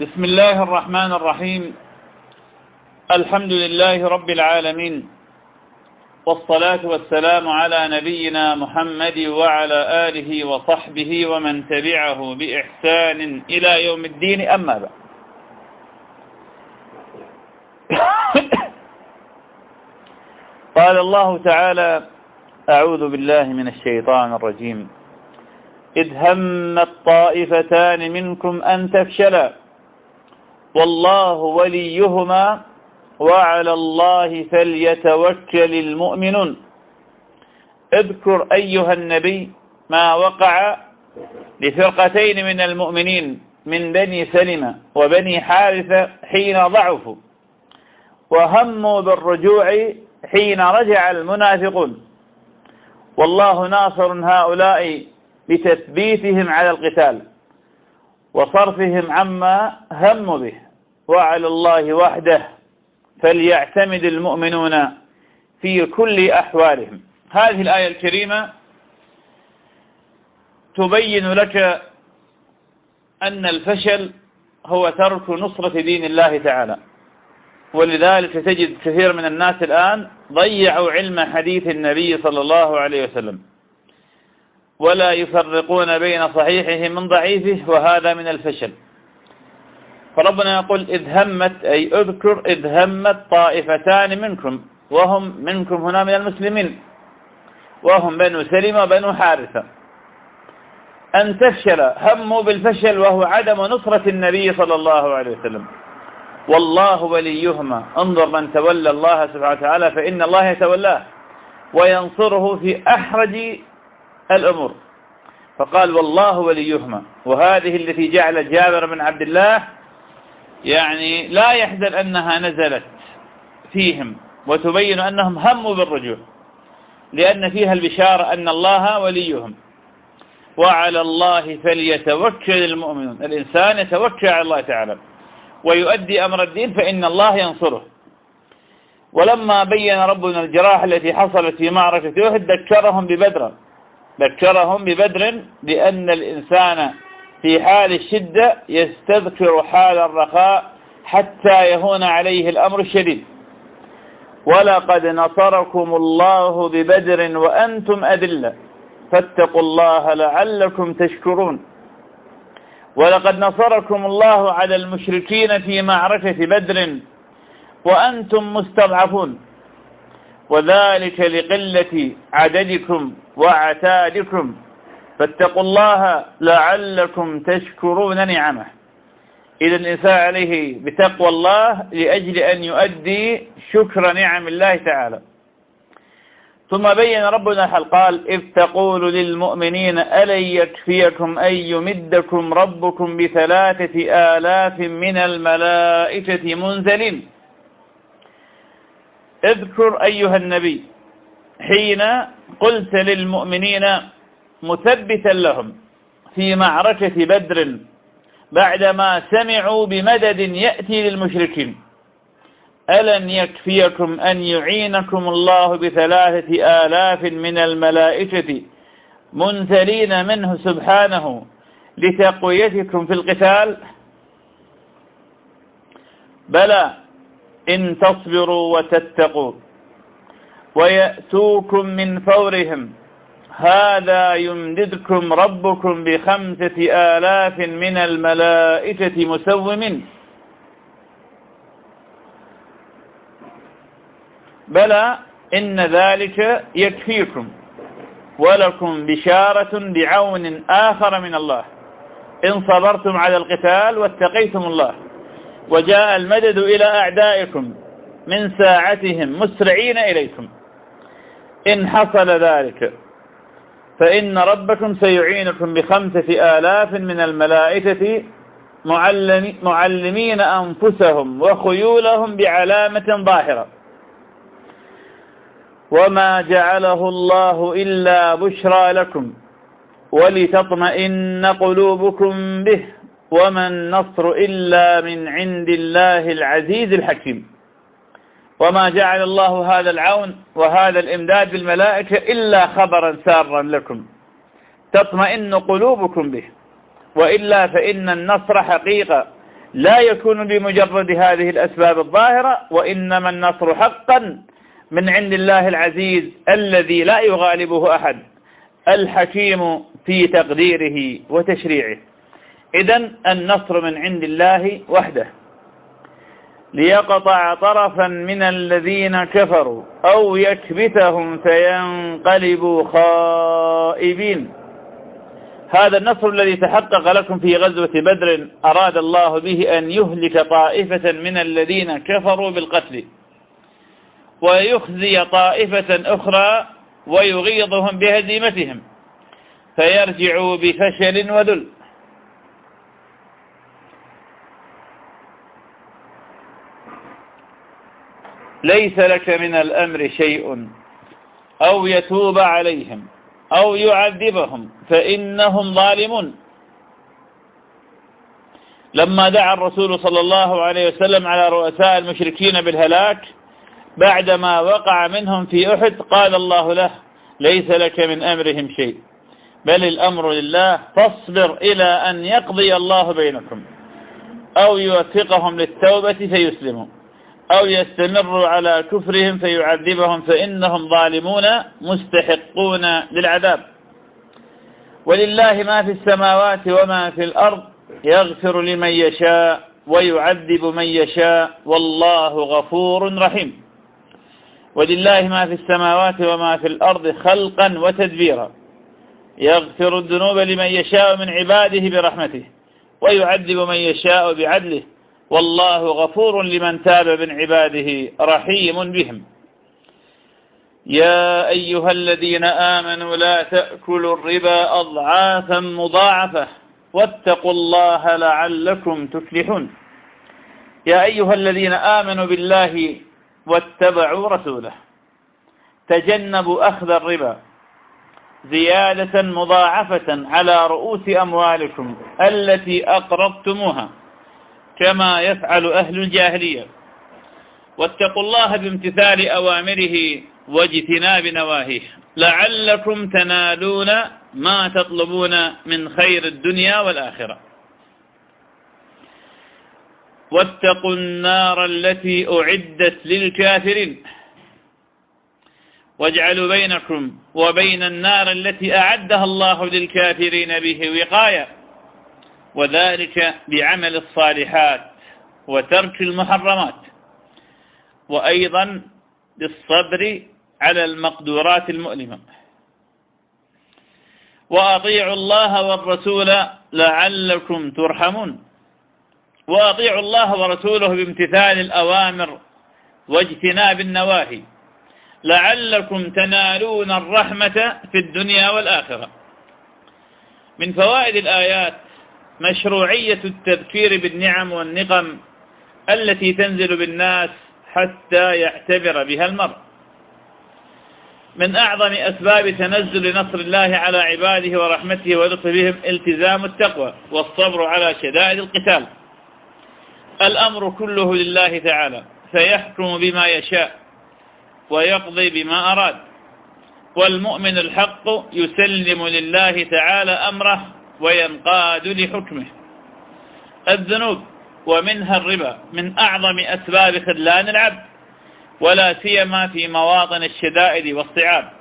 بسم الله الرحمن الرحيم. الحمد لله رب العالمين. والصلاة والسلام على نبينا محمد وعلى آله وصحبه ومن تبعه بإحسان إلى يوم الدين. أما بعد. قال الله تعالى أعوذ بالله من الشيطان الرجيم. إذ همت طائفتان منكم أن تفشلا. والله وليهما وعلى الله فليتوكل المؤمنون. اذكر أيها النبي ما وقع لفرقتين من المؤمنين من بني سلمة وبني حارثة حين ضعفوا وهموا بالرجوع حين رجع المنافقون. والله ناصر هؤلاء بتثبيتهم على القتال وصرفهم عما هموا به. وعلى الله وحده فليعتمد المؤمنون في كل أحوالهم. هذه الآية الكريمة تبين لك أن الفشل هو ترك نصرة دين الله تعالى. ولذلك تجد كثير من الناس الآن ضيعوا علم حديث النبي صلى الله عليه وسلم. ولا يفرقون بين صحيحه من ضعيفه وهذا من الفشل. فربنا يقول إذ همت أي اذكر إذ همت طائفتان منكم وهم منكم هنا من المسلمين وهم بنو سلمة وبنو حارثة. أن تفشل هموا بالفشل وهو عدم نصرة النبي صلى الله عليه وسلم. والله وليهما انظر من تولى الله سبحانه وتعالى فإن الله يتولاه وينصره في أحرج الأمور. فقال والله وليهما وهذه التي جعل جابر بن عبد الله يعني لا يحزن أنها نزلت فيهم وتبين أنهم هموا بالرجوع لأن فيها البشارة أن الله وليهم. وعلى الله فليتوكل المؤمنون. الإنسان يتوكل على الله تعالى ويؤدي أمر الدين فإن الله ينصره. ولما بين ربنا الجراح التي حصلت في معركة أحد ذكرهم ببدر. ذكرهم ببدر لأن الإنسان في حال الشدة يستذكر حال الرخاء حتى يهون عليه الأمر الشديد. ولقد نصركم الله ببدر وأنتم أذلة. فاتقوا الله لعلكم تشكرون. ولقد نصركم الله على المشركين في معركة بدر وأنتم مستضعفون. وذلك لقلة عددكم وعتادكم فاتقوا الله لعلكم تشكرون نعمه. إذا الإنسان عليه بتقوى الله لأجل أن يؤدي شكر نعم الله تعالى. ثم بين ربنا الحل قال إذ تقول للمؤمنين ألن يكفيكم أن يمدكم ربكم بثلاثة آلاف من الملائكة منزلين. اذكر أيها النبي حين قلت للمؤمنين مثبتا لهم في معركة بدر بعدما سمعوا بمدد يأتي للمشركين. ألن يكفيكم أن يعينكم الله بثلاثة آلاف من الملائكة منزلين منه سبحانه لتقويتكم في القتال؟ بلى إن تصبروا وتتقوا ويأتوكم من فورهم هذا يمددكم ربكم بخمسة آلاف من الملائكة مسومين. بلى إن ذلك يكفيكم ولكم بشارة بعون آخر من الله. إن صبرتم على القتال واتقيتم الله. وجاء المدد إلى أعدائكم من ساعتهم مسرعين إليكم. إن حصل ذلك فإن ربكم سيعينكم بخمسة آلاف من الملائكة معلمين أنفسهم وخيولهم بعلامة ظاهرة. وما جعله الله إلا بشرى لكم ولتطمئن قلوبكم به وما النصر إلا من عند الله العزيز الحكيم. وما جعل الله هذا العون وهذا الإمداد بالملائكة إلا خبرا سارا لكم تطمئن قلوبكم به وإلا فإن النصر حقيقة لا يكون بمجرد هذه الأسباب الظاهرة وإنما النصر حقا من عند الله العزيز الذي لا يغالبه أحد الحكيم في تقديره وتشريعه إذا النصر من عند الله وحده ليقطع طرفا من الذين كفروا أو يكبتهم فينقلبوا خائبين. هذا النصر الذي تحقق لكم في غزوة بدر أراد الله به أن يهلك طائفة من الذين كفروا بالقتل ويخزي طائفة أخرى ويغيظهم بهزيمتهم فيرجعوا بفشل وذل. ليس لك من الأمر شيء. أو يتوب عليهم أو يعذبهم فإنهم ظالمون. لما دعا الرسول صلى الله عليه وسلم على رؤساء المشركين بالهلاك بعدما وقع منهم في أحد قال الله له ليس لك من أمرهم شيء. بل الأمر لله فاصبر إلى أن يقضي الله بينكم. أو يوفقهم للتوبة فيسلموا. أو يستمروا على كفرهم فيعذبهم فإنهم ظالمون مستحقون للعذاب. ولله ما في السماوات وما في الأرض يغفر لمن يشاء ويعذب من يشاء والله غفور رحيم. ولله ما في السماوات وما في الأرض خلقا وتدبيرا يغفر الذنوب لمن يشاء من عباده برحمته ويعذب من يشاء بعدله. والله غفور لمن تاب من عباده رحيم بهم. يا أيها الذين آمنوا لا تأكلوا الربا أضعافا مضاعفة واتقوا الله لعلكم تفلحون. يا أيها الذين آمنوا بالله واتبعوا رسوله تجنبوا أخذ الربا زيادة مضاعفة على رؤوس أموالكم التي أقرضتموها. كما يفعل أهل الجاهلية. واتقوا الله بامتثال أوامره واجتناب نواهيه. لعلكم تنالون ما تطلبون من خير الدنيا والآخرة. واتقوا النار التي أعدت للكافرين. واجعلوا بينكم وبين النار التي أعدها الله للكافرين به وقاية. وذلك بعمل الصالحات وترك المحرمات وأيضا بالصبر على المقدورات المؤلمة. وأطيعوا الله والرسول لعلكم ترحمون. وأطيعوا الله ورسوله بامتثال الأوامر واجتناب النواهي. لعلكم تنالون الرحمة في الدنيا والآخرة. من فوائد الآيات مشروعية التذكير بالنعم والنقم التي تنزل بالناس حتى يعتبر بها المرء. من أعظم أسباب تنزل نصر الله على عباده ورحمته ولطفه بهم التزام التقوى والصبر على شدائد القتال. الأمر كله لله تعالى فيحكم بما يشاء ويقضي بما أراد. والمؤمن الحق يسلم لله تعالى أمره وينقاد لحكمه. الذنوب ومنها الربا من أعظم أسباب خذلان العبد ولا سيما في مواطن الشدائد والصعاب.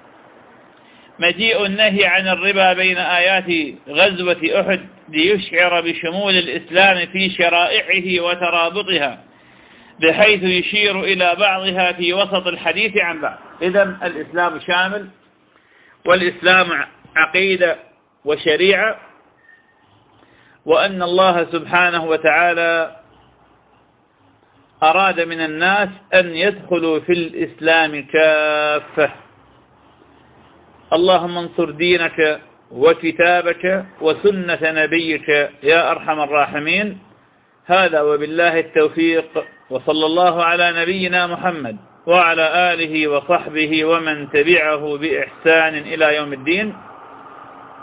مجيء النهي عن الربا بين آيات غزوة أحد ليشعر بشمول الإسلام في شرائعه وترابطها بحيث يشير إلى بعضها في وسط الحديث عن بعض. إذا الإسلام شامل والإسلام عقيدة وشريعة وأن الله سبحانه وتعالى أراد من الناس أن يدخلوا في الإسلام كافة. اللهم انصر دينك وكتابك وسنة نبيك يا أرحم الراحمين. هذا وبالله التوفيق وصلى الله على نبينا محمد وعلى آله وصحبه ومن تبعه بإحسان إلى يوم الدين.